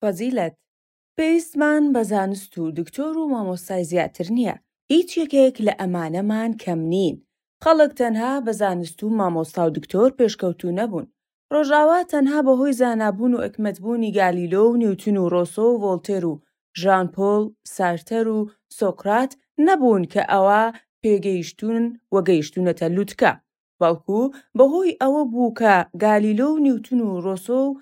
فەزیلەت، پێویستمان بە زانست و دکتۆر و مامۆستای زیاتر نییە، هیچ یەکێک لە ئەمانەمان کەم نین، خەڵک تەنها بە زانست و مامۆستا و دکتۆر پێشکەوتوو نەبوون، ڕۆژاوا تەنها بەهۆی زانابوون و ئەکمەتبوونی گالیلۆ و نیوتن و ڕۆسۆ و ڤۆڵتێر و ژان پۆل سارتەر و سۆقرات نەبوون کە ئەوە پێگەیشتوون و گەیشتوونەتە لوتکە، بەڵکو بەهۆی ئەوە بوو کە گالیلۆ و نیوتن و ڕۆسۆ و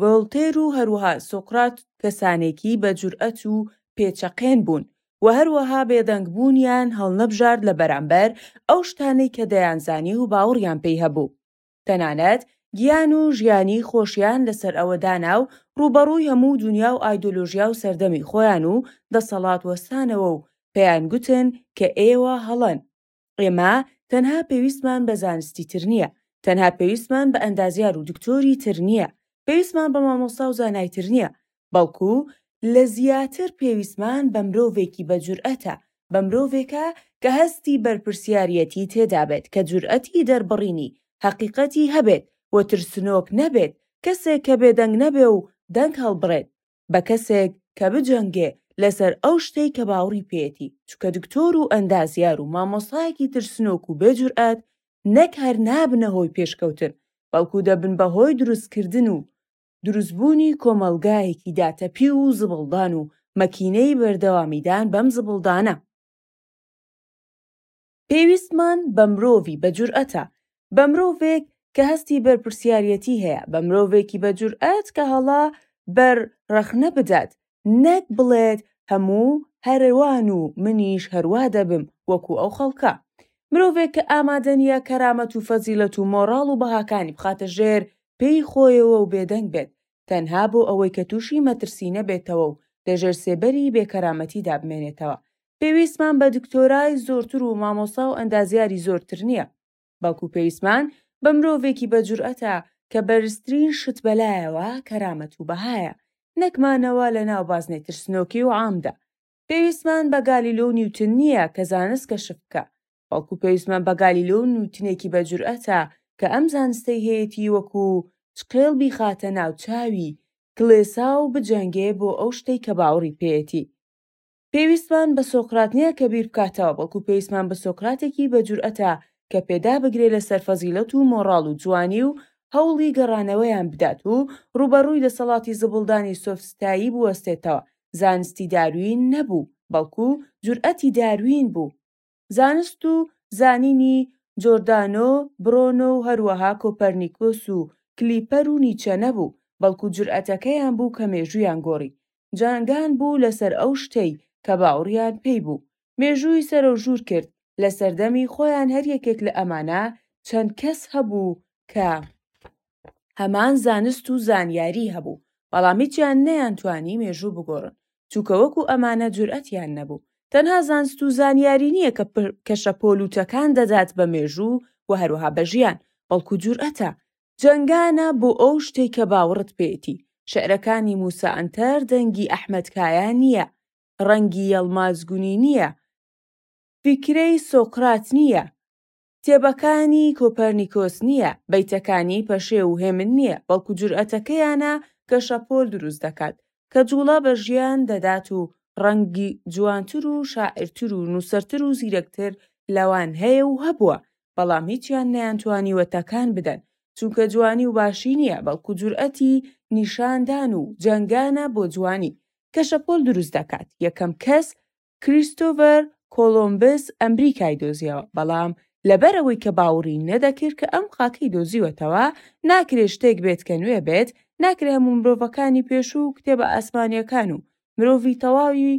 ڤۆلتێر و هەروەها سۆقرات کەسانێکی بە جورئەت و پێچەقێن بوون و هەروەها بێدەنگبوونیان هەڵنەبژارد لە بەرامبەر ئەو شتانەی کە دەیانزانی و باوەڕیان پێی هەبوو، تەنانەت گیان و ژیانی خۆشیان لەسەر ئەوە دانا و ڕووبەڕووی هەموو دونیا و ئایدۆلۆژیا و سەردەمی خۆیان و دەسەڵات وەستانەوە و پێیان گوتن کە ئێوە هەڵەن. ئێمە تەنها پێویستمان بە زانستی تر نییە، تەنها پێویستمان بە ئەندازیار و دکتۆری تر نییە، پێویستمان بە مامۆستا و زانای تر نییە، بەڵکو لە زیاتر پێویستمان بە مرۆڤێکی بە جورئەتە، بە مرۆڤێکە کە هەستی بەرپرسیاریەتی تێدابێت، کە جورئەتی دەربڕینی هەقیقەتی هەبێت و ترسنۆک نەبێت، کەسێک کە بێدەنگ نەبێ و دەنگ هەڵبڕێت، بە کەسێک کە بجەنگێ لەسەر ئەو شتەی کە باوڕی پێیەتی چکە دکتۆر و ئەندازیار و مامۆستایەکی ترسنۆک و بێجورئەت نەک هەر نابنە هۆی پێشکەوتن بەڵکو دەبن بە هۆی دروستکردن و دروستبوونی کۆمەڵگایەکی داتەپیو و زبڵدان و مەکینەی بەردەوامیدان بەم زبڵدانە. پێویستمان بە مرۆڤی بە جورئەتە، بە مرۆڤێک کە هەستی بەرپرسیاریەتی هەیە، بە مرۆڤێکی بە جورئەت کە هەڵە بەر ڕەخنە بدات، نەک بڵێت هەموو هەر وان و منیش هەر وا دەبم وەکو ئەو خەڵکە. مرۆڤێک کە ئامادە نییە کەرامەت و فەزیلەت و مۆڕاڵ و بەهاکانی بخاتە ژێر پێی خۆیەوە و بێدەنگ بێت، تەنها بۆ ئەوەی کە تووشی مەترسی نەبێتەوە و لە ژێر سێبەری بێ کەرامەتیدا بمێنێتەوە. پێویستمان بە دکتۆرای زۆرتر و مامۆستا و ئەندازیاری زۆرتر نییە، بەڵکو پێویستمان بە مرۆڤێکی بە جورئەتە کە بەرزترین شت بە لایەوە کەرامەت و بەهایە، نەک مانەوە لە ناو بازنەی ترسنۆکی و عامدا. پێویستمان بە گالیلۆ و نیوتن نییە کە زانست کەشف بکا، بەڵکو پێویستمان بە گالیلۆ و نیوتنێکی بە جورئەتە کە ئەم زانستەی هەیەتی وەکو چقێڵ بیخاتە ناو چاوی کڵێسا و بجەنگێ بۆ ئەو شتەی کە باوەڕی پێیەتی. پێویستمان بە سۆقرات نیە کە بیر بکاتەوە بەڵکو پێویستمان بە سۆقراتێکی بە جورئەتە کە پێدا بگرێ لە سەر فەزیڵەت و مۆڕاڵ و جوانی و هەوڵی گەڕانەوەیان بدات و ڕووبەڕووی دەسەڵاتی زبڵدانی سۆفستایی بوەستێتەوە، زانستی داروین نەبوو بەڵکو جورئەتی داروین بوو. زانست و زانینی جۆردانۆ برۆنۆ و هەروەها کۆپەرنیکۆس و کلیپەر و نیچە نەبوو، بەڵکو جورئەتەکەیان بوو کە مێژوویان گۆڕی. جەنگان بوو لەسەر ئەو شتەی کە باوڕیان پێی بوو. مێژووی سەرەوژوور کرد. لە سەردەمی خۆیان هەر یەکێک لە ئەمانە چەند کەس هەبوو کە. هەمان زانست و زانیاری هەبوو بەڵام هیچیان نەیانتوانی مێژوو بگۆڕن چونکە وەکو ئەمانە جورئەتیان نەبوو تەنها زانست و زانیاری نیە کە کەشە پۆلوتەکان دەدات بە مێژوو و هەروەها بە ژیان بەڵکو جورئەتە جەنگانە بۆ ئەو شتەی کە باوڕت پێیەتی شعرەکانی موسا ئەنتەر دەنگی ئەحمەد کایا نیە ڕەنگی یەڵماز گونی نیە فیکرەی سۆقرات نیە کتێبەکانی کۆپەرنیکۆس نییە، بەیتەکانی پەشێو و هێمن نییە، بەڵکو جورئەتەکەیانە کە شەپۆل دروست دەکات، کە جووڵە بە ژیان دەدات و ڕەنگی جوانتر و شاعیرتر و نووسەرتر و زیرەکتر لەوان هەیە و هەبووە، بەڵام هیچیان نەیانتوانیوە تەکان بدەن، چونکە جوانی و باشی نییە، بەڵکو جورئەتی نیشاندان و جەنگانە بۆ جوانی، کە شەپۆل دروست دەکات، یەکەم کەس کریستۆڤەر کۆڵۆمبس ئەمریکای دۆزیەوە، بەڵام لەبەر ئەوەی کە باوڕی نەدەکرد کە ئەم خاکەی دۆزیوەتەوە، ناکرێ شتێک بێت کە نوێ بێت، ناکرێ هەموو مرۆڤەکانی پێشوو و کتێبە ئاسمانیەکان و مرۆڤی تەواوی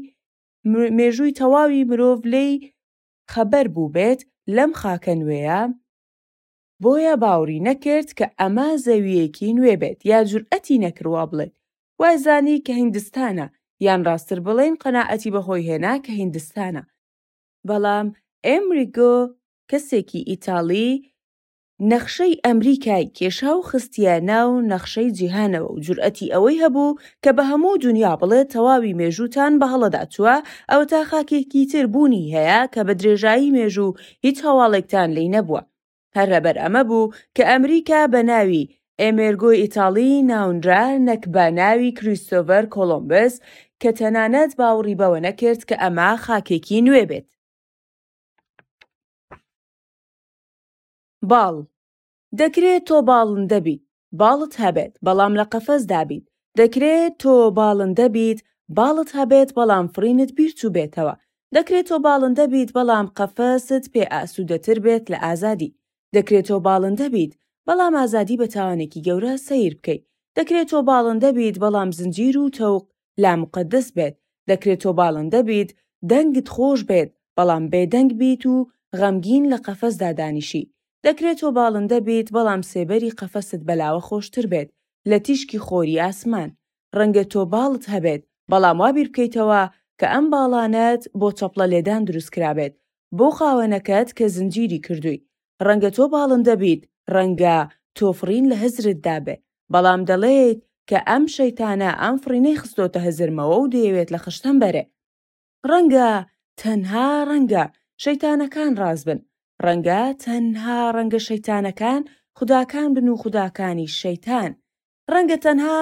مێژووی تەواوی مرۆڤ لێی خەبەر بووبێت لەم خاکە نوێیە، بۆیە باوری نەکرد کە ئەمە زەوییەکی نوێ بێت یا جورئەتی نەکرد وا بڵێت، وای زانی کە هیندستانە یان ڕاستتر بڵێین قەناعەتی بەخۆی هێنا کە هیندستانە. بەڵام ئێمریگۆ کەسێکی ئیتاڵی نەخشەی ئەمریکای کێشا و خستیە ناو نەخشەی جیهانەوە و جورئەتی ئەوەی هەبوو کە بە هەموو دونیا بڵێت تەواوی مێژووتان بە هەڵەدا چووە ئەوەتا خاکێکی تر بوونی هەیە کە بە درێژایی مێژوو هیچ هەواڵێکتان لێی نەبووە. هەر لەبەر ئەمە بوو کە ئەمریکا بە ناوی ئێمێرگۆی ئیتاڵی ناونرا نەک بە ناوی کریستۆڤەر کۆڵۆمبس کە تەنانەت باوڕی بەوە نەکرد کە ئەمە خاکێکی نوێ بێت. باڵ، دەکرێت تۆ باڵندە بیت، باڵت هەبێت بەڵام لە قەفەزدا بیت دەکرێت تۆ باڵندە بیت باڵت هەبێت بەڵام فڕینت بیرچووبێتەوە دەکرێت تۆ باڵندە بیت بەڵام قەفەست پێ ئاسوودەتر بێت لە ئازادی دەکرێت تۆ باڵندە بیت بەڵام ئازادی بە تاوانێکی گەورە سەیر بکەیت دەکرێت تۆ باڵندە بیت بەڵام زنجیر و تەوق لا مقدس بێت دەکرێت تۆ باڵندە بیت دەنگت خۆش بێت بەڵام بێدەنگ بیت و غەمگین لە قەفەسدا دانیشی دەکرێت تۆ باڵندە بیت بەڵام سێبەری قەفەست بەلاوە خۆشتر بێت لە تیشکی خۆری ئاسمان ڕەنگە تۆ باڵت هەبێت بەڵام وا بیر بکەیتەوە کە ئەم باڵانەت بۆ چەپڵە لێدان دروست کرابێت بۆ خاوەنەکەت کە زنجیری کردووی ڕەنگە تۆ باڵندە بیت، ڕەنگە تۆ فڕین لە هزرت دابێ، بەڵام دەڵێیت کە ئەم شەیتانە ئەم فڕینەی خستۆتە هزرمەوە و دەیەوێت لە خشتەم بەرێ. ڕەنگە، تەنها ڕەنگە، شەیتانەکان ڕاست بن. ڕەنگە، تەنها ڕەنگە شەیتانەکان خوداکان بن و خوداکانیش شەیتان. ڕەنگە تەنها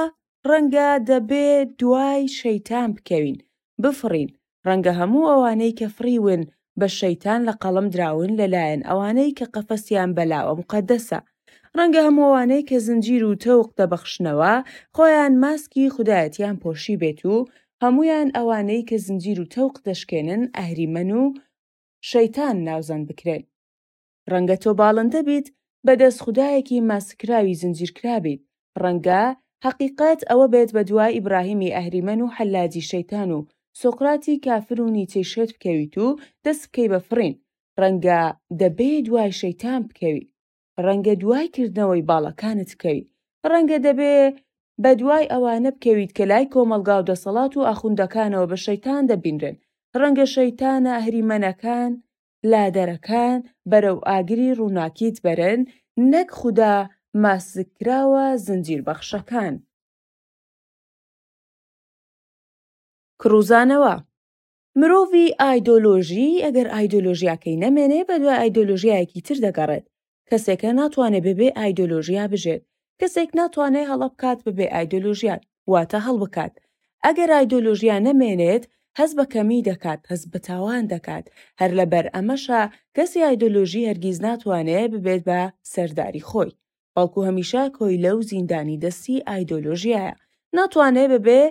ڕەنگە دەبێ دوای شەیتان بکەوین بفڕین ڕەنگە هەموو ئەوانەی کە فڕیون بە شەیتان لە قەڵم دراون لەلایەن ئەوانەی کە قەفەسیان بەلاوە مقەدەسە ڕەنگە هەمووانەی کە زنجیر و تەوق دەبەخشنەوە خۆیان ماسکی خودایەتیان پۆشی بێت و هەمویان ئەوانەی کە زنجیر و تەوق دەشکێنن ئەهریمەن و شەیتان ناوزەند بکرێن ڕەنگە تۆ باڵندە بیت بە دەست خودایەکی ماسککراوی زنجیرکرابیت، ڕەنگە هەقیقەت ئەوە بێت بە دوا ئیبراهیمی ئەهریمەن و حەللاجی شەیتان و سۆقراتی کافر و نیچەی شێت بکەویت و دەست بکەی بە فڕین، ڕەنگە دەبێ دوای شەیتان بکەوی، ڕەنگە دوای کردنەوەی باڵەکانت بکەوی، ڕەنگە دەبێ بە دوای ئەوانە بکەویت کە لای کۆمەڵگا و دەسەڵات و ئاخوندەکانەوە بە شەیتان دەبینرێن، ڕەنگە شەیتانە ئەهریمەنەکان لادەرەکان بەرەو ئاگری ڕووناکیت بەرن نەک خودا ماسککراوە زنجیربەخشەکان. کڕوزانەوە، مرۆڤی ئایدۆلۆژی ئەگەر ئایدۆلۆژیاکەی نەمێنێ بەدوای ئایدۆلۆژیایەکی تر دەگەڕێت، کەسێکە ناتوانێ بەبێ ئایدۆلۆژیا بژێت، کەسێک ناتوانێ هەڵە بکات بەبێ ئایدۆلۆژیا واتە هەڵبکات. ئەگەر ئایدۆلۆژیا نەمێنێت هەست بە کەمی دەکات، هەست بە تاوان دەکات. هەر لەبەر ئەمەشە کەسی ئایدۆلۆژی هەرگیز ناتوانێ ببێت بە سەرداری خۆی. بەڵکو هەمیشە کۆیلە و زیندانی دەستی ئایدۆلۆژیایە. ناتوانێ بەبێ.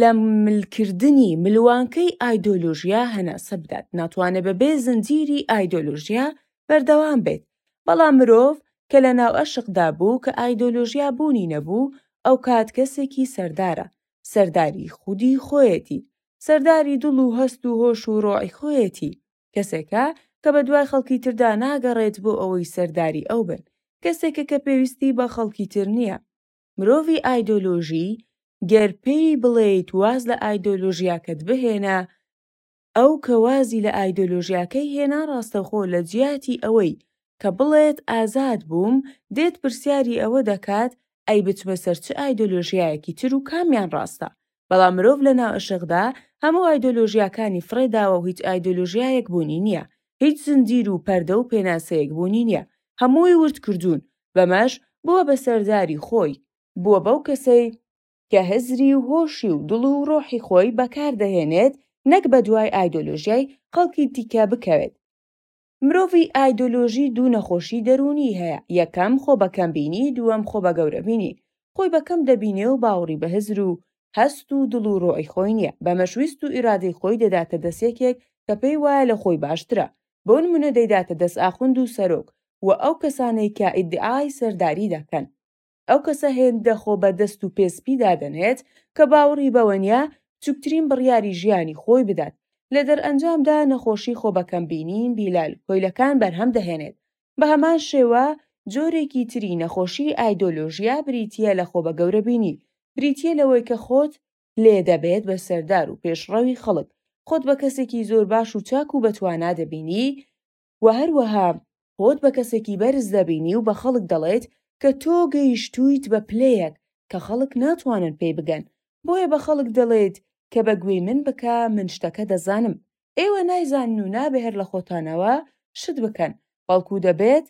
لە ملکردنی ملوانکەی ئایدۆلۆژیا هەناسە بدات، ناتوانێت بەبێ زنجیری ئایدۆلۆژیا بەردەوام بێت، بەڵام مرۆڤ کە لە ناو ئەشقدا بوو کە ئایدۆلۆژیا بوونی نەبوو، ئەوکات کەسێکی سەردارە، سەرداری خودی خۆیەتی، سەرداری دڵ و هەست و هۆش و ڕۆعی خۆیەتی، کەسێکە کە بەدوای خەڵکی تردا ناگەڕێت بۆ ئەوەی سەرداری ئەو بن، کەسێکە کە پێویستی بە خەڵکی تر نییە. مرۆڤی ئایدۆلۆژی گەر پێی بڵێیت واز لە ئایدۆلۆژیاکەت بهێنە، ئەو کە وازی لە ئایدۆلۆژیاکەی هێنا ڕاستەوخۆ لە جیاتی ئەوەی کە بڵێت ئازاد بووم، دێت پرسیاری ئەوە دەکات ئەی بچمە سەر چ ئایدۆلۆژیایەکی تر و کامیان ڕاستە؟ بەڵام مرۆڤ لە نائشقدا هەموو ئایدۆلۆژیاکانی فڕێ داوە و هیچ ئایدۆلۆژیایەک بوونی نییە، هیچ زنجیر و پەردە و پێناسەیەک بوونی نییە، هەمووی ورد کردوون، بەمەش بووە بە سەرداری خۆی، بووە بەو کەسەی کە هزری و هۆشی و دڵ و ڕۆحی خۆی بەکار دەهێنێت نەک بەدوای ئایدۆلۆژیای خەڵکی دیکە بکەوێت. مرۆڤی ئایدۆلۆژی دوو نەخۆشی دەروونی هەیە، یەکەم خۆ بە کەمبینی، دووەم خۆ بە گەورەبینی، خۆی بە کەم دەبینێ و باوەڕی بە هزر و هەست و دڵ و ڕۆعی خۆی نییە، بەمەش ویست و ئیرادەی خۆی دەداتە دەست یەکێک کە پێی وایە لە خۆی باشترە، بۆ نموونە دەیداتە دەست ئاخوند و سەرۆک و ئەو کەسانەی کە ئیدعای سەرداری دەکەن. ئەو کەسە هێندە خۆ بە دەست و پێ سپی دادەنێت کە باوەڕی بەوە نیە بچوکترین بڕیاری ژیانی خۆی بدات، لە دەرئەنجامدا نەخۆشی خۆ بە کەم بینین بیلال کۆیلەکان بەرهەم دەهێنێت، بە هەمان شێوە جۆرێکی تری نەخۆشی ئایدۆلۆژیا بریتیە لە خۆ بە گەورە بینین، بریتیە لەوەی کە خۆت لێ دەبێت بە سەردار و پێشڕەوی خەڵک، خۆت بە کەسێکی زۆر باش و چاک و بە توانا دەبینی، و هەروەها خۆت بە کەسێکی بەرز دەبینی و بە خەڵک دەڵێیت کە تۆ گەیشتوویت بە پلەیەک کە خەڵک ناتوانن پێی بگەن بۆیە بە خەڵک دەڵێیت کە بە گوێی من بکە من شتەکە دەزانم ئێوە نایزانن و نابێ هەر لە خۆتانەوە شت بکەن بەڵکو دەبێت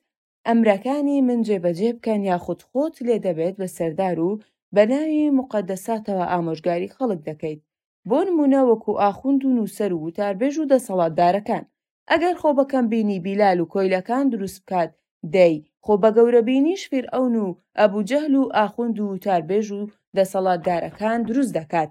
ئەمرەکانی من جێبەجێ بکەن یاخود خۆت لێ دەبێت بە سەردار و بە ناوی موقەدەساتەوە ئامۆژگاری خەڵک دەکەیت بۆ نموونە وەکو ئاخوند و نووسەر و وتاربێژ و دەسەڵاتدارەکان ئەگەر خۆ بە کەم بینی بیلال و کۆیلەکان دروست بکات دەی خۆ بە گەورە بینیش فیرعەون و ئەبو جەهل و ئاخوند و وتاربێژ و دەسەڵاتدارەکان دروست دەکات.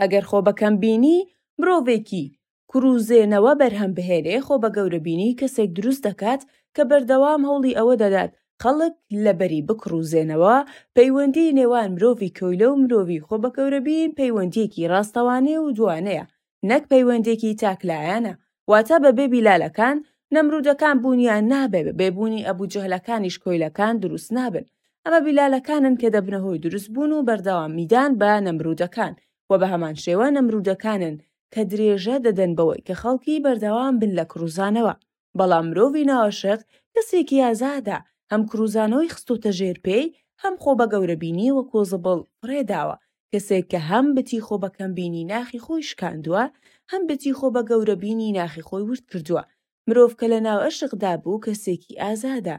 ئەگەر خۆ بە کەمبینی مرۆڤێکی کروزێنەوە بەرهەم بهێنێ خۆ بە گەورەبینی کەسێک دروست دەکات کە بەردەوام هەوڵی ئەوە دەدات خەڵک لەبەری بکڕوزێنەوە، پەیوەندی نێوان مرۆڤی کۆیلە و مرۆڤی خۆ بە گەورەبین پەیوەندیەکی ڕاستەوانەیە و جوانەیە نەک پەیوەندێکی تاکلایەنە، واتە بەبێ بیلالەکان نەمرودەکان بوونیان نابێ بە بێبوونی ئەبوو جەهلەکانیش کۆیلەکان دروست نابن ئەمە بیلالەکانن کە دەبنە هۆی دروست بوون و بەردەوام میدان بە نەمرودەکان و بە هەمان شێوە نەمرودەکانن کە درێژە دەدەن بەوەی کە خەڵکی بەردەوام بن لە کڕوزانەوە بەڵام مرۆڤی ناوەشق کەسێکی ئازادە هەم کڕوزانەوەی خستۆتە ژێر پێی هەم خۆ بە گەورەبینیەوە کۆزەبڵ ڕێداوە کەسێک کە هەم بتی خۆ بە کەم بینی ناخی خۆی شکاندوە هەم بتی خۆ بە گەورە بینی ناخی خۆی ورد کردوە مرۆڤ کە لە ناو ئەشق دا بوو کەسێکی ئازادە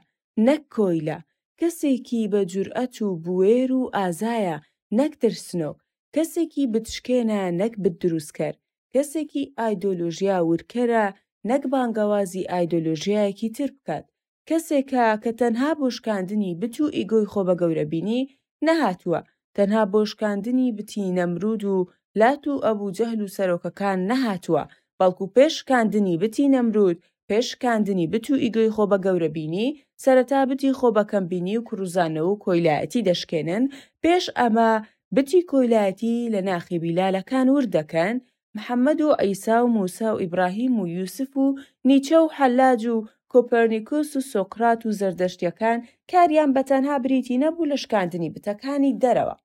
نەک کۆیلە کەسێکی بە جورئەت و بوێر و ئازایە نەک ترسنۆک کەسێکی بتشکێنە نەک بت دروست کەر کەسێکی ئایدۆلۆژیا ورکەرە نەک بانگەوازی ئایدۆلۆژیایەکی تر بکات کەسێکە کە تەنها بۆ شکاندنی بت و ئیگۆی خۆبەگەورەبینی نەهاتووە، تەنها بۆ شکاندنی بتی نەمرود و لات و ئەبو جەهل و سەرۆکەکان نەهاتووە، بەڵکو پێش شکاندنی بتی نەمرود، پێش شکاندنی بت و ئیگۆی خۆبەگەورەبینی، سەرەتا بتی خۆبەکەمبینی و کڕوزانەوە و کۆیلایەتی دەشکێنن، پێش ئەمە بتی کۆیلایەتی لە ناخی بیلالەکان ورد دەکەن، محەمەد و عیسا و موسا و ئیبراهیم و یوسف و نیچە و حەلاج و کۆپەرنیکوس و سۆکرات و زەردەشتیەکان کاریان بە تەنها بریتی نەبوو لە شکاندنی بتەکانی دەرەوە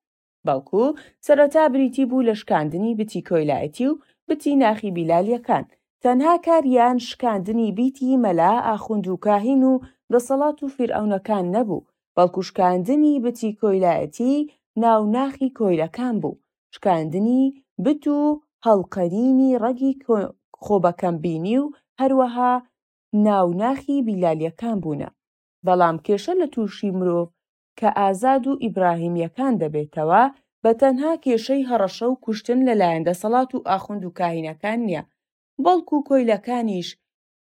بەڵکو سەرەتا بریتی بوو لە شکاندنی بتی کۆیلایەتی و بتی ناخی بیلالیەکان تەنها کاریان شکاندنی بیتی مەلا ئاخوند و کاهین و دەسەڵات و فیرعەونەکان نەبوو بەڵکو شکاندنی بتی کۆیلایەتی ناو ناخی کۆیلەکان بوو شکاندنی بت و هەڵقەرینی ڕەگی خۆبەکەمبینی و هەروەها ناو ناخی بیلالیەکان بوونە، بەڵام کێشە لە تووشی مرۆڤ کە ئازاد و ئیبراهیمیەکان دەبێتەوە بە تەنها کێشەی هەڕەشە و کوشتن لە لایەن دەسەڵات و ئاخوند و کاهینەکان نیە بەڵکو کۆیلەکانیش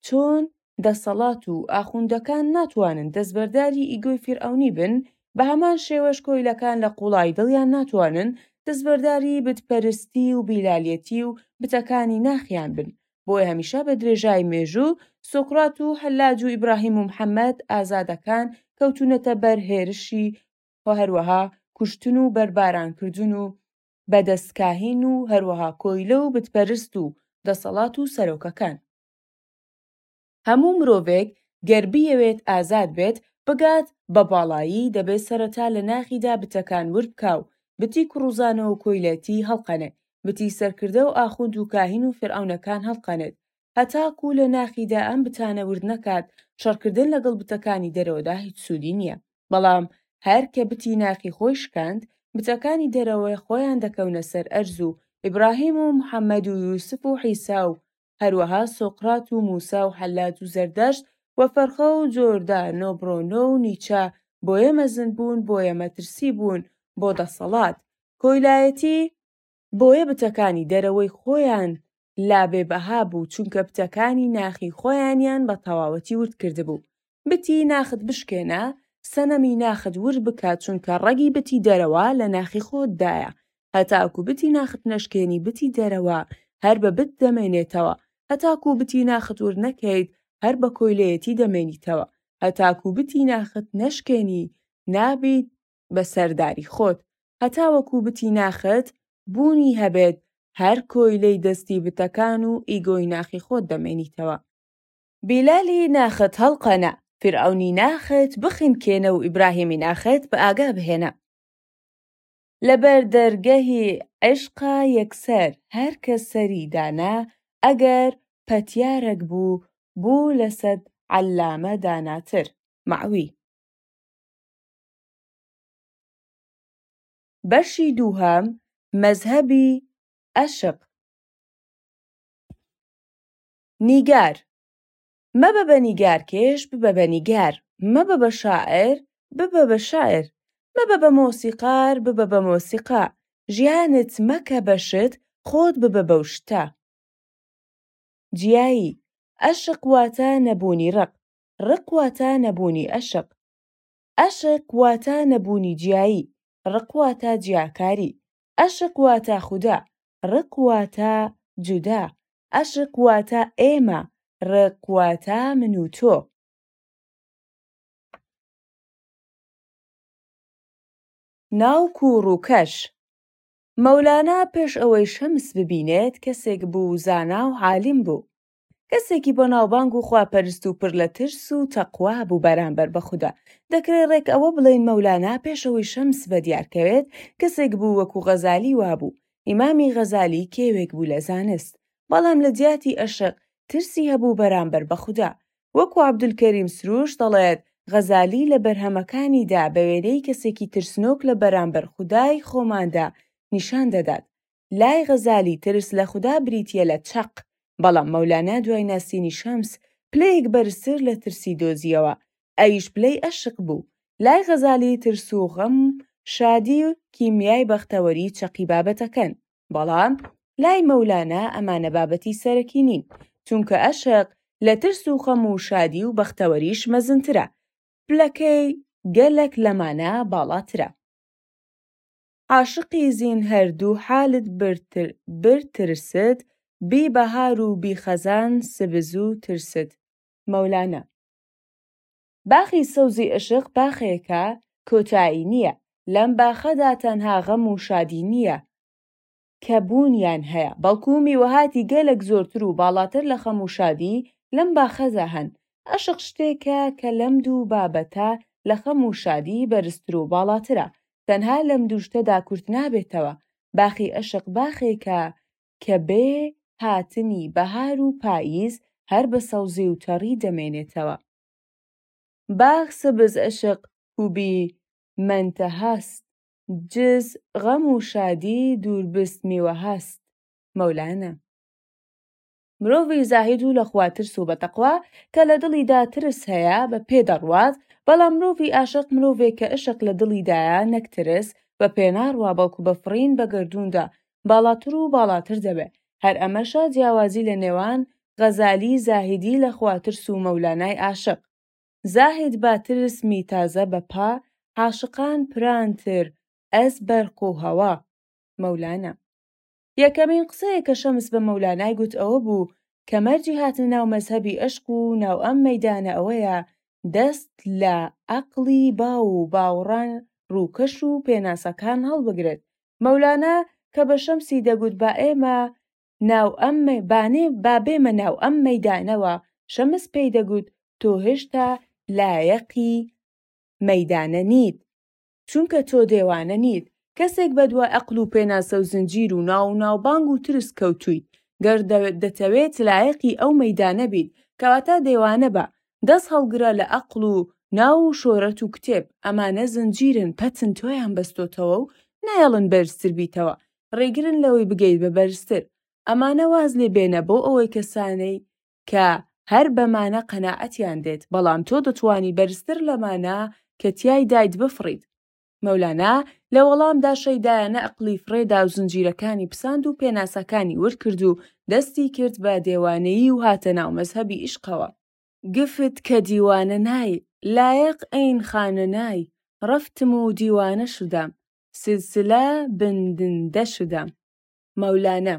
چۆن دەسەڵات و ئاخوندەکان ناتوانن دەستبەرداری ئیگۆی فیرعەونی بن، بە هەمان شێوەش کۆیلەکان لە قوڵایی دڵیان ناتوانن دەستبەرداری بتپەرستی و بیلالیەتی و بتەکانی ناخیان بن، بۆیە هەمیشە بە درێژای مێژوو سوقرات و حەلاج و ئیبراهیم و محەمەد ئازادەکان کەوتونەتە بەر هێرشی و هەروەها کوشتن و بەربارانکردن و بە دەست کاهین و هەروەها کۆیلە و بتپەرست و دەسەڵات و سەرۆکەکان. هەموو مرۆڤێک گەر بیەوێت ئازاد بێت بگات بە باڵایی دەبێت سەرەتا لە ناخیدا بتەکان ورد بکا و بتی کڕوزانە و کۆیلەتی هەڵقەنێ، بتی سەرکردە و ئاخوند و کاهین و فیرعەونەکان هەڵقەنێت، هەتاکو لە ناخیدا ئەم بتانە ورد نەکات، شەڕکردن لەگەڵ بتەکانی دەرەوەدا هیچ سوودی نییە، بەڵام هەر کە بتی ناخی خۆی شکاند، بتەکانی دەرەوەی خۆیان دەکەونە سەر ئەرز و ئیبراهیم و محەمەد و یوسف و عیسا و هەروەها سۆقرات و موسا و حەللاج و زەردەشت و فەرخە و جۆردان و برۆنۆ و نیچە بۆیە مەزن بوون، بۆیە مەترسی بوون بۆ دەسەڵات. کۆیلایەتی. بۆیە بتەکانی دەرەوەی خۆیان لا بێ بەها بوو چونکە بتەکانی ناخی خۆیانیان بە تەواوەتی ورد کردبوو بتی ناخت بشکێنە سەنەمی ناخت ورد بکە چونکە ڕەگی بتی دەرەوە لە ناخی خۆتدایە هەتاکو بتی ناخت نەشکێنی بتی دەرەوە هەر بە بت دەمێنێتەوە هەتاکو بتی ناخت ورد نەکەیت هەر بە کۆیلەیەتی دەمێنیتەوە هەتاکو بتی ناخت نەشکێنی نابیت بەسەر داری خۆت هەتاوەکو بتی ناخت بوونی هەبێت هەر کۆیلەی دەستی بتەکان و ئیگۆی ناخی خۆت دەمێنیتەوە. بیلالی ناخت هەڵقەنە، فیرعەونی ناخت بخنکێنە و ئیبراهیمی ناخت بە ئاگا بهێنە. لەبەر دەرگەهی عیشقا یەکسەر هەر کەس سەری دانا ئەگەر پەتیارەک بوو بوو لە سەد عەللامە داناتر. مەعوی. بەشی دووهەم مەزهەبی ئەشق نیگار مەبە بە نیگارکێش ببە بە نیگار مەبە بە شاعر ببە بە شاعر مەبە بە مۆسیقار ببە بە مۆسیقا ژیانت مەکە بە شت خۆت ببە بەو شتە جیایی ئەشق واتە نەبوونی ڕق ڕق واتە نەبوونی ئەشق ئەشق واتا نەبوونی جیایی، ڕق واتا جیاکاری، ئەشق واتا خودا، ڕق واتا جودا، ئەشق واتا ئێمە، ڕق واتا من و تۆ. ناوک و ڕووکەش، مەولانا پێش ئەوەی شەمس ببینێت کەسێک بوو زانا و عالم بوو، کەسێکی بە ناوبانگ و خواپەرست و پر لە ترس و تەقوا بوو بەرامبەر بە خودا دەکرێ ڕێک ئەوە بڵێین مەولانا پێشەوەی شەمس بەدیار کەوێت کەسێک بوو وەکو غەزالی وابوو ئیمامی غەزالی کێوێک بوو لە زانست بەڵام لە جیاتی ئەشق ترسی هەبوو بەرامبەر بە خودا وەکو عەبدولکەریم سروش دەڵێت غەزالی لە بەرهەمەکانیدا بە وێنەی کەسێکی ترسنۆک لە بەرامبەر خودای خۆماندا نیشان دەدات لای غەزالی ترس لە خودا بریتییە لە چەق، بەڵام مەولانا دوای ناسینی شەمس پلەیەک بەرزتر لە ترسی دۆزییەوە، ئەویش پلەی ئەشق بوو، لای غەزالی ترس و غەم و شادی کیمیای بەختەوەری چەقی بابەتەکەن، بەڵام لای مەولانا ئەمانە بابەتی سەرەکی نین، چونکە ئەشق لە ترس و خەم و شادی و بەختەوەریش مەزنترە، پلەکەی گەلەک لەمانە باڵاترە. عاشقی زینهر دوو حالت برد ترست بی بهار و بی خەزان سبز و ترست. مەولانا. باخی سەوزی عشق باخێکە کۆتایی نییە، لەم باخەدا تەنها غەم و شادی نییە، کە بوونیان هەیە، بەڵکو میوەهاتی گەلەک زۆرتر و باڵاتر لە خەم و شادی لەم باخەزا هەن، ئەشق شتێکە کە لەم دوو بابەتە، لە خەم و شادی، بەرزتر و باڵاترە، تەنها لەم دوو شتەدا کورت نابێتەوە، باخی ئەشق باخێکە کە بێ هاتنی بەهار و پاییز هەر بە سەوزی و تەڕی دەمێنێتەوە. باخ سبز عشق کو بی من ته هست. جز غەم و شادی دوور بست میوە هەست مەولانە مرۆڤی زاهید و لە خواترس و بەتەقوا کە لە دڵیدا ترس هەیە بە پێ دەڕوات بەڵام مرۆڤی ئاشق مرۆڤێک کە ئشق لە دڵیدایە نەکترس بە پێناڕوا بەڵکو بە فڕین بە گردووندا باڵاتر و باڵاتر دەبێ هەر ئەمەشە جیاوازی لە نێوان غەزالی زاهیدی لە خواترس و مەولانای ئاشق زاهید باترس میتازە بە پا عاشقان پران تر ئەز بەرق و هەوا. مەولانا. یەکەمین قسەێ کە شەمس بە مەولانای گوت ئەوە بوو کە مەرجی هاتنە ناو مەزهەبی ئەشق و ناو ئەم مەیدانە ئەوەیە دەست لە عەقڵی باو و باوڕان رووکەش و پێناسەکان هەڵبگرێت. مەولانا کە بە شەمسی دەگوت با ئێمە ناو ئەم بانێ با بێمە ناو ئەم مەیدانەوە شەمس پێی دەگوت تۆ هێشتا لایەقی مەیدانە نیت چونکە تۆ دێوانە نیت کەسێک بەدوا ئەقل و پێناسە و زنجیر و ناو و ناوبانگ و ترس کەوتویت گەر دەتەوێت لایەقی ئەو مەیدانە بیت کەواتە دێوانە بە دەست هەڵگرە لە ئەقل و ناو و شۆرەت و کتێب ئەمانە زنجیرن پەتن تۆیان بەستۆتەوە و نایەڵن بەرزتر بیتەوە ڕێگرن لەوەی بگەیت بە بەرزتر، ئەمانە واز لێ بێنە بۆ ئەوەی کەسانەی کە هەر بەمانە قەناعەتیان دێت، بەڵام تۆ دەتوانی بەرزتر لەمانە کە تیایدایت بفڕیت. مەولانا لە وەڵامدا شەیدایانە ئەقڵی فڕێدا و زنجیرەکانی پساند و پێناسەکانی ورد کرد و دەستی کرد بە دێوانەیی و هاتە ناو مەزهەبی ئیشقەوە. گفت کە دیوانە نای، لایەق ئین خانە نای، ڕەفتم و دیوانە شدام، سلسلە بندندە شدە، مەولانە،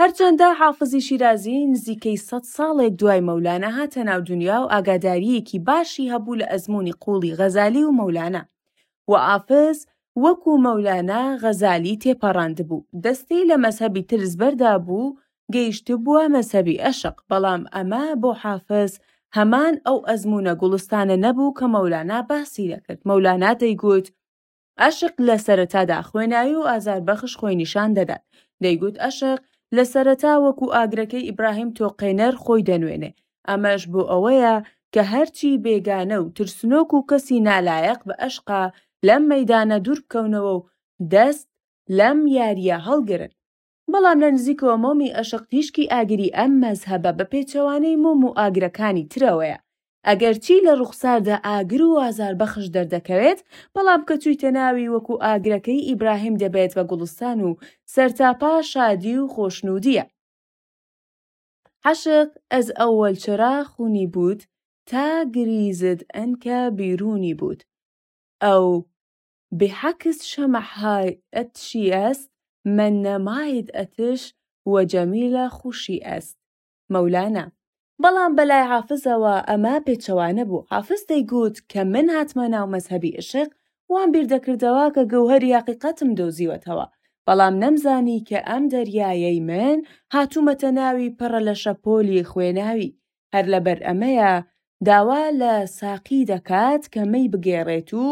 هەرچەندە حافزی شیرازی نزیکەی سەد ساڵێک دوای مەولانە هاتە ناو دونیا و ئاگادارییەکی باشی هەبوو لە ئەزموونی قووڵی غەزالی و مەولانە و ئافز وەکوو مەولانە غەزالی تێپەڕاندبوو دەستی لە مەزهەبی ترس بەردابوو گەیشتبووە مەزهەبی ئەشق بەڵام ئەمە بۆ حافز هەمان ئەو ئەزموونە گوڵستانە نەبوو کە مەولانا باسی دەکرد مەولانا دەیگوت ئەشق لە سەرەتادا خوێناوی و ئازاربەخش خۆی نیشان دەدات. دەیگوت ئەشق لە سەرەتا وەکو ئاگرەکەی ئیبراهیم تۆقێنەر خۆی دەنوێنێ، ئەمەش بۆ ئەوەیە کە هەرچی بێگانە و ترسنۆک و کەسی نالایەق بە ئەشقە لەم مەیدانە دوور بکەونەوە و دەست لەم یارییە هەڵگرن. بەڵام لە نزیکەوە مۆمی ئەشق تیشکی ئاگری ئەم مەزهەبە بە پێچەوانەی مۆم و ئاگرەکانی ترەوەیە، ئەگەرچی لە ڕوخساردا ئاگر و ئازار بەخش دەردەکەوێت، بەڵام کە چوویتە ناوی وەکو ئاگرەکەی ئیبراهیم دەبێت بە گوڵستان و سەرتاپا شادی و خۆشنوودییە. عەشق ئەز ئەوەل چرا خونی بوود تا گریزد ئەنکە بیروونی بوود، ئەو بعکس شمع هاي ات شي است من نمايد اتش و جمیل خوشی است. مەولانا، بەڵام بەلای حافزەوە ئەمە پێچەوانە بوو، حافز دەیگوت کە من هاتمە ناو مەزهەبی ئشق وام بیر دەکردەوە کە گەوهەری هەقیقەتم دۆزیوەتەوە، بەڵام نەمزانی کە ئەم دەریایەی من هاتوومەتە ناوی پڕە لە شەپۆلی خوێناوی هەر لەبەر ئەمەیە داوا لە ساقی دەکات کە مەی بگێڕێت و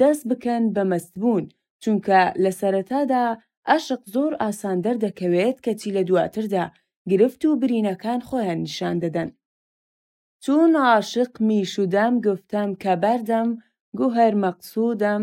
دەست بکەن بە مەستبوون، چونکە لە سەرەتادا عەشق زۆر ئاسان دەردەکەوێت کەچی لە دواتردا گرفت و برینەکان خۆیان نیشان دەدەن. چون عاشق میشودم گفتم کە بردم گوهر مقصودم،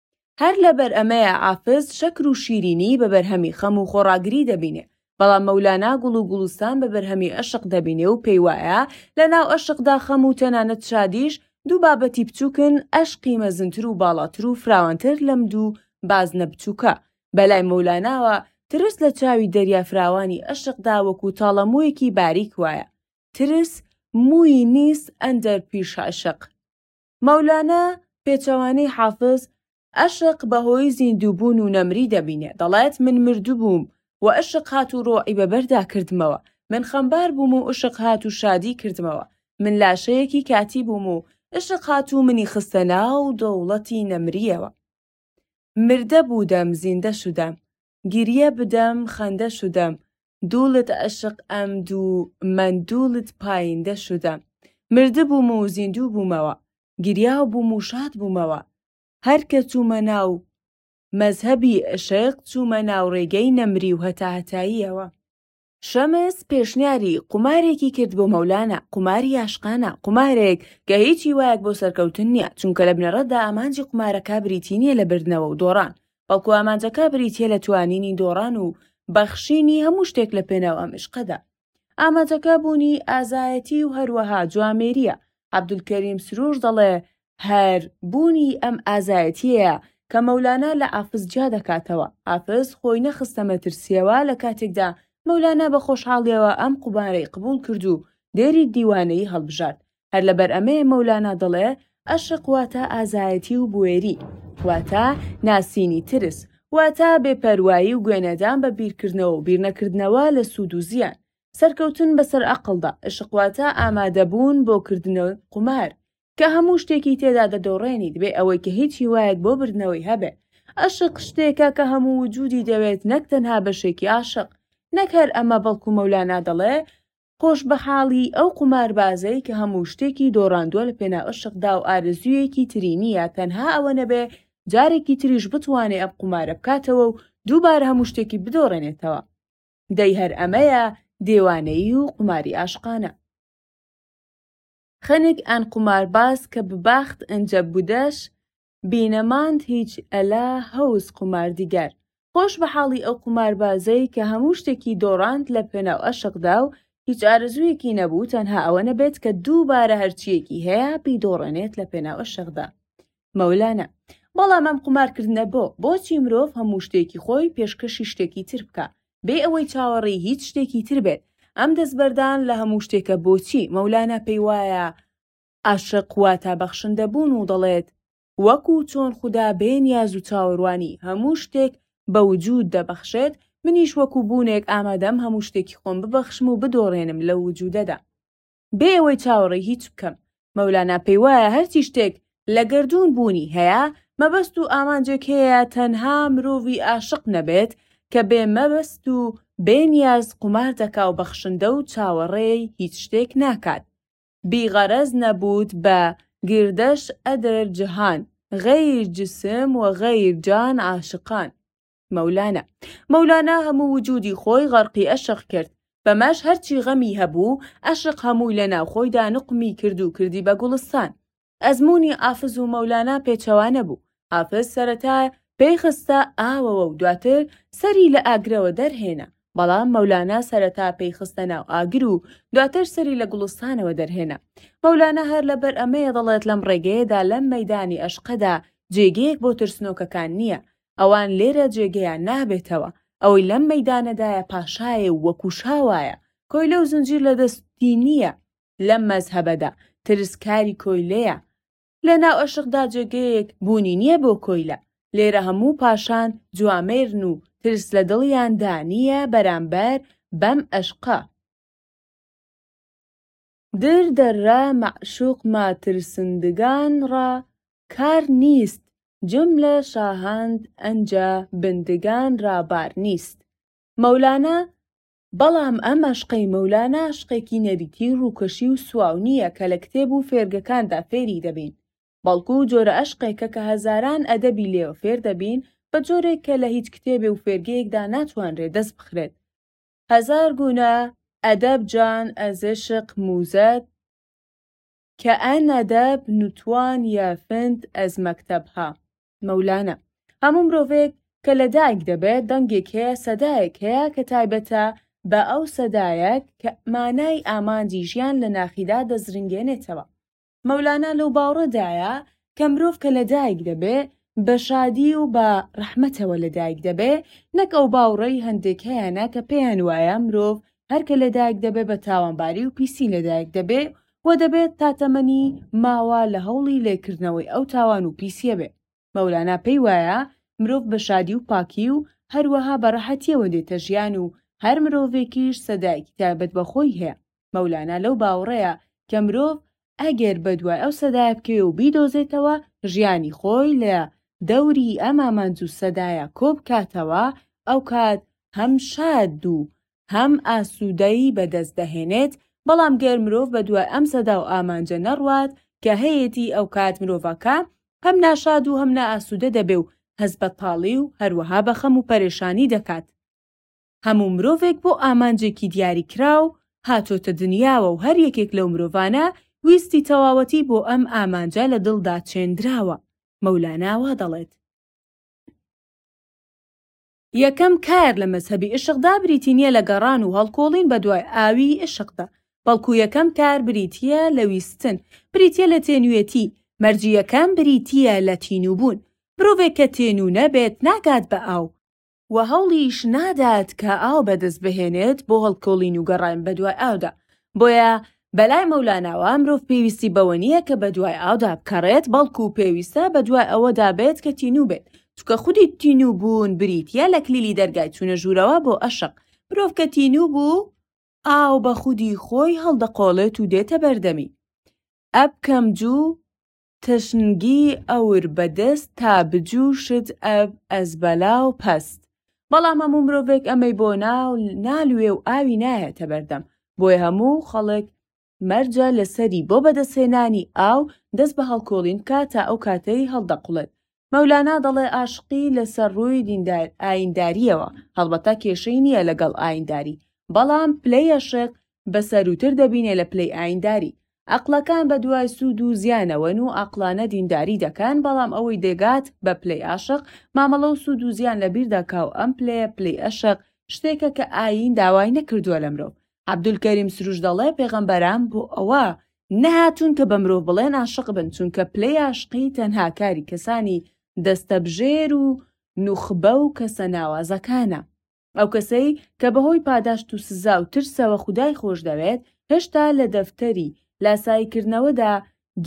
هەر لەبەر ئەمەیە عافز شەکر و شیرینی بە بەرهەمی خەم و خۆڕاگری دەبینێ بەڵام مەولانا گوڵ و گوڵستان بە بەرهەمی ئەشق دەبینێ و پێی وایە لە ناو ئەشقدا خەم و تەنانەت شادیش دوو بابەتی بچووکن ئەشقی مەزنتر و باڵاتر و فراوانتر لەم دوو بازنە بچووکە بەلای مەولاناوە ترس لە چاوی دەریا فراوانی ئەشقدا وەکو تاڵەموویەکی باریک وایە ترس مووی نیست ئەندەر پیش عەشق مەولانا پێچەوانەی حافز، ئەشق بە هۆی زیندووبوون و نەمری دەبینێ، دەڵێت، من مردبووم و ئەشق هات و ڕۆعی بە بەردا کردمەوە، من خەمبار بووم و ئەشق هات و شادی کردمەوە، من لاشەیەکی کاتی بووم و ئەشق هات و منی خستە ناو دەوڵەتی نەمرییەوە. مرده بودم زنده شدم، گریە بدەم خەندە شدەم دوولت عەشق ئەم دوو من دوولت پایندە شدەم مردبووم و زیندوو بوومەوە گریاو بووم و شاد بوومەوە هەر کە چوومە ناو مەزهەبی عەشق چوومە ناو ڕێگەی نەمری و هەتاهەتاییەوە. شەمس پێشنیاری قومارێکی کرد بۆ مەولانا قوماری یاشقانە قومارێک کە هیچ هیوایەک بۆ سەرکەوتن نییە چونکە لە بنەڕەتدا ئامانجی قومارەکە بریتی نییە لە بردنەوە و دۆڕان بەڵکو ئامانجەکە بریتیە لە توانینی دۆڕان و بەخشینی هەموو شتێک لە پێناو ئەم عشقەدا ئامانجەکە بوونی ئازایەتی و هەروەها جوامێریە عەبدولکەریم سروش دەڵێ هەر بوونی ئەم ئازایەتیەیە کە مەولانا لە ئافز جیا دەکاتەوە، ئافز خۆی نەخستە مەترسیەوە لە کاتێکدا مەولانا بە خۆشحاڵیەوە ئەم قوبارەی قبوڵ کرد و دێری دیوانەیی هەڵبژارد، هەر لەبەر ئەمەیە مەولانا دەڵێ، ئەشق واتە ئازایەتی و بوێری، واتە ناسینی ترس، واتە بێ پەروایی و گوێنەدان بە بیرکردنەوە و بیرنەکردنەوە لە سوود و زیان، سەرکەوتن بەسەر ئەقڵدا، ئەشق واتە ئامادەبوون بۆ کردنە قومار، کە هەموو شتێکی تێدا دەدۆڕێنیت بێ ئەوەی کە هیچ هیوایەک بۆ بردنەوەی هەبێ ئەشق شتێکە کە هەموو وجودی دەوێت نەک تەنها بەشێکی ئاشق نەک هەر ئەمە بەڵکو مەولانا دەڵێ خۆش بە حاڵی ئەو قوماربازەی کە هەموو شتێکی دۆڕاندووە لە پێناو ئەشقدا و ئارەزوویەکی تری نییە تەنها ئەوە نەبێ جارێکی تریش بتوانێ ئەم قومارە بکاتەوە و دووبارە هەموو شتێکی بدۆڕێنێتەوە دەی هەر ئەمەیە دێوانەیی و قوماری ئاشقانە خەنک ئەن قومارباز کە بباخت ئنجە بودەش بینەماند هیچ ئەلا هەوز قوماردیگەر. خۆش بە حاڵی ئەو قوماربازەی کە هەموو شتێکی دۆڕاند لە پێناو ئەشقدا و هیچ ئارەزوویەکی نەبوو تەنها ئەوە نەبێت کە دووبارە هەرچییەکی هەیە بیدۆڕێنێت لە پێناو ئەشقدا. مەولانا، بەڵام ئەم قومارکردنە بۆ؟ بۆچی مرۆڤ هەموو شتێکی خۆی پێشکەشی شتێکی تر بکا، بێ ئەوەی چاوەڕێی هیچ شتێکی تر بێت؟ ئەم دەستبەردان لە هەموو شتێکە بۆچی؟ مەولانا پێی وایە عاشق واتا بەخشندە بوون و دەڵێت، وەکو چۆن خودا بێ نیاز و چاوەروانی هەموو شتێک بە وجوود دەبەخشێت، منیش وەکو بوونێک ئامادەم هەموو شتێکی خۆم ببەخشم و بدۆڕێنم لەو وجوودەدا. بێ ئەوەی چاوەڕێی هیچ بکەم. مەولانا پێی وایە هەرچی شتێک لە گەردوون بوونی هەیە، مەبەست و ئامانجێک هەیە تەنها مرۆڤی ئاشق نەبێت کە بێ مەبەست و بێ نیاز قومار دەکا و بەخشندە و چاوەڕێی هیچ شتێک ناکات بی غەرەز نەبووت بە گردش ادر جهان غیر جسم و غیر جان عاشقان. مەولانا مەولانا هەموو وجودی خۆی غەرقی ئەشق کرد بەمەش هەرچی غەمی هەبوو ئەشق هەمووی لە ناوخۆیدا نقمی کرد و کردی بە گوڵستان ئەزمموی ئافز و مەولانا پێچەوانە بوو ئافز سەرەتا پێی خستە ئاوەوە و دواتر سەری لە ئاگرەوە دەرهێنا بەڵام مەولانا سەرەتا پێی خستە ناو ئاگر و دواتر سەری لە گوڵستانەوە دەرهێنا مەولانا هەر لەبەر ئەمەیە دەڵێت لەم ڕێگەیەدا لەم مەدانی ئەشقەدا جێگەیەک بۆ ترسنۆکەکان نییە ئەوان لێرە جێگەیان نابێتەوە، ئەوەی لەم مەیدانەدایە پاشایە و وەکو شا وایە، کۆیلە و زنجیر لە دەستی نییە، لەم مەزهەبەدا ترس کاری کۆیلەیە، لە ناو ئەشقدا جێگەیەک بوونی نییە بۆ کۆیلە، لێرە هەموو پاشان جوامێرن و ترس لە دڵیاندا نییە بەرامبەر بەم ئەشقە. در در را معشوق ماترسندگان را کار نیست جملە شاهاند ئەنجا بندگان را بار نیست مەولانا بەڵام ئەم ئەشقەی مەولانا ئەشقێکی نەریتی و ڕووکەشی و سواو نییە کە لە کتێب و فێرگەکاندا فێری دەبین بەڵکو جۆرە ئەشقێکە کە هەزاران ئەدەبی لێوە فێر دەبین بە جۆرێک کە لە هیچ کتێبێ و فێرگەیەکدا ناتوانرێ دەست بخرێت هەزار گونە ئەدەب جان ئەز عشق موزەد کە ئە نەدەب نوتوان یە فند ئەز مەکتەب هە. مەولانا، هەموو مرۆڤێک کە لە دایک دەبێت دەنگێک هەیە سەدایەک هەیە کە تایبەتە بە ئەو سەدایەک کە مانای ئامانجی ژیان لە ناخیدا دەزرنگێنێتەوە مەولانا لەو باوڕەدایە کە مرۆڤ کە لە دایک دەبێ بە شادی و بە ڕەحمەتەوە لە دایک دەبێ نەک ئەو باوڕەی هەندێک هەیەە کە پێیان وایە مرۆڤ هەرکە لە دایک دەبێ بە تاوانباری و پیسی لە دایک دەبێ و دەبێت تاتەمەنی ماوە لە هەوڵی لێکردنەوەی ئەو تاوان و پیسیە بێ مەولانا پێی وایە مرۆڤ بە شادی و پاکی و هەروەها بە ڕەحەتیەوە دێتە ژیان و هەر مرۆڤێکیش سەدایەکی تایبەت بە خۆی هەیە، مەولانا لەو باوڕەیە کە مرۆڤ ئەگەر بە دوای ئەو سەدایە بکەوێ و بیدۆزێتەوە ژیانی خۆی لە دەوری ئەم ئامانج و سەدایە کۆ بکاتەوە ئەوکات هەم شاد و هەم ئاسوودەیی بەدەست دەهێنێت، بەڵام گەر مرۆڤ بەدوای ئەم سەدا و ئامانجە نەڕوات کە هەیەتی ئەوکات مرۆڤەکە هەم ناشاد و هەم نائاسوودە دەبێ و هەست بە تاڵی و هەروەها بە خەم و پەرێشانی دەکات. هەموو مرۆڤێک بۆ ئامانجێکی دیاریکراو هاتۆتە دنیاوە و هەر یەکێک لەو مرۆڤانە ویستی تەواوەتی بۆ ئەم ئامانجە لە دڵدا چێندراوە، مەولانا وا دەڵێت. یەکەم، کار لە مەزهەبی ئیشقدا بریتی نییە لە گەڕان و هەڵکۆڵین بە دوای ئاویی ئیشقدا، بەڵکو یەکەم کار بریتییە لە ویستن، بریتییە لە تێنوێتی، مەرجی یەکەم بریتییە لە تینووبوون، مرۆڤێک کە تێنوو نەبێت ناگات بە ئاو، وە هەوڵیش نادات کە ئاو بەدەست بهێنێت بۆ هەڵکۆڵین و گەڕان بە دوای ئاودا، بۆیە بەلای مەولاناوە مرۆڤ پێویستی بەوە نییە کە بەدوای ئاودا بکەڕێت، بەڵکو پێویستە بەدوای ئەوەدا بێت کە تینوو بێت، چونکە خودی تینوو بوون بریتییە لە کلیلی دەرگای چوونە ژوورەوە بۆ ئەشق، مرۆڤ کە تینوو بوو، ئاو بە خودی خۆی هەڵدەقۆڵێت و دێتە بەردەمی، ئەبکەم جوو، تشنگی ئەور بە دەست تا بجو شت ئەب ئەز بەلاو پەست بەڵام هەموو مرۆڤێک ئەمەی بۆ ناو نالوێ و ئاوی نایەتە بەردەم بۆیە هەموو خەڵک مەرجە لەسەری بۆ بەدەستهێنانی ئاو دەست بە هەڵکۆڵین بکا تا ئەو کاتەی هەڵدەقوڵێت مەولانا دەڵێ ئاشقی لەسەر ڕووی دیندار ئاینداریەوە هەڵبەتە کێشەی نییە لەگەڵ ئاینداری بەڵام پلەی ئەشق بە سەروتر دەبینێ لە پلەی ئاینداری ئەقلەکان بە دوای سوود و زیانەوەن و ئاقلانە دینداری دەکەن بەڵام ئەوەی دەگات بە پلەی ئاشق مامەڵە و سوود و زیان لە بیر دەکا و ئەم پلەیە پلەی ئەشق شتێکە کە ئایین داوای نەکردووە لە مرۆڤ عەبدولکەریم سروش دەڵێ پێغەمبەران بۆ ئەوە نەهاتوون کە بە مرۆڤ بڵێن ئاشق بن چونکە پلەی ئاشقی تەنها کاری کەسانی دەستەبژێر و نوخبە و کەسە ناوازەکانە ئەو کەسەی کە بەهۆی پاداشت و سزا و ترسەوە خودای خۆش دەوێت هێشتا لە دەفتەری لاساییکردنەوەدا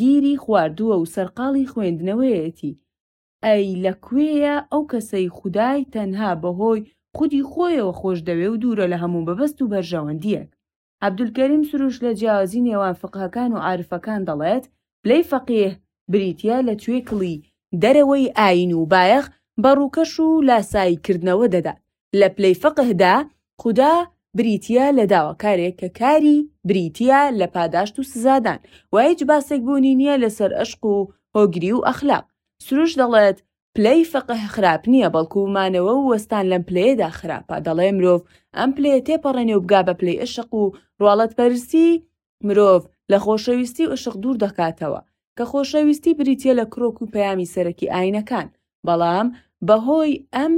گیری خواردووە و سەرقاڵی خوێندنەوەیەتی ئەی لە کوێیە ئەو کەسەی خودای تەنها بەهۆی خودی خۆیەوە خۆشدەوێ و دوورە لە هەموو مەبەست و بەرژەوەندییەک؟ عەبدولکەریم سروش لە جیاوازی نێوان فقهەکان و عارفەکان دەڵێت، پلەی فەقیه بریتییە لە توێکڵی دەرەوەی ئایین و بایەخ بە ڕووکەش و لاساییکردنەوە دەدات، لە پلەی فقهدا قدا بریتیە لە داواکارێک کە کاری بریتیە لە پاداشت و سزادان و هیچ باسێک بوونی نیە لەسەر ئەشق و هۆگری و ئەخلاق سروش دەڵێت پلەی فقه خراپ نییە بەڵکو مانەوە و وەستان لەم پلەیەدا خراپە دەڵێ مرۆڤ ئەم پلەیە تێپەڕێنێ و بگا بە پلەی ئەشق و ڕواڵەتپەرستی مرۆڤ لە خۆشەویستی و ئەشق دوور دەکاتەوە کە خۆشەویستی بریتیە لە کرۆک و پەیامی سەرەکی ئاینەکان بەڵام بەهۆی ئەم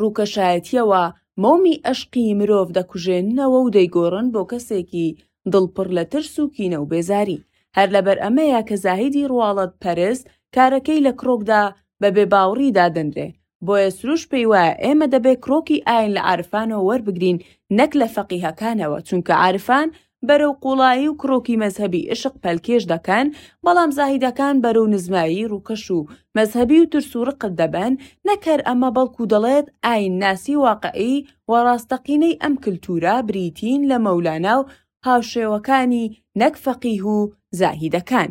ڕووکەشایەتییەوە مۆمی ئەشقی مرۆڤ دەکوژێننەوە و دەیگۆڕن بۆ کەسێکی دڵ پڕ لە ترس و کینە و بێزاری هەر لەبەر ئەمەیە کە زاهیدی ڕواڵەت پەرست کارەکەی لە کڕۆکدا بە بێباوڕی دادەنرێ بۆیە سروش پێی وایە ئێمە دەبێ کڕۆکی ئاین لە عارفانەوە وەربگرین نەک لە فەقیهەکانەوە چونکە عارفان بەرەو قوڵایی و کڕۆکی مەزهەبی ئشق پەلکێش دەکەن بەڵام زاهیدەکان بەرەو نزمایی ڕووکەش و مەزهەبی و ترس و ڕقت دەبەن نەکەر ئەمە بەڵکو دەڵێت ئاین ناسی واقعی و ڕاستەقینەی ئەم کللتورە بریتین لە مەولانا و هاوشێوەکانی نەک فەقیه و زاهیدەکان.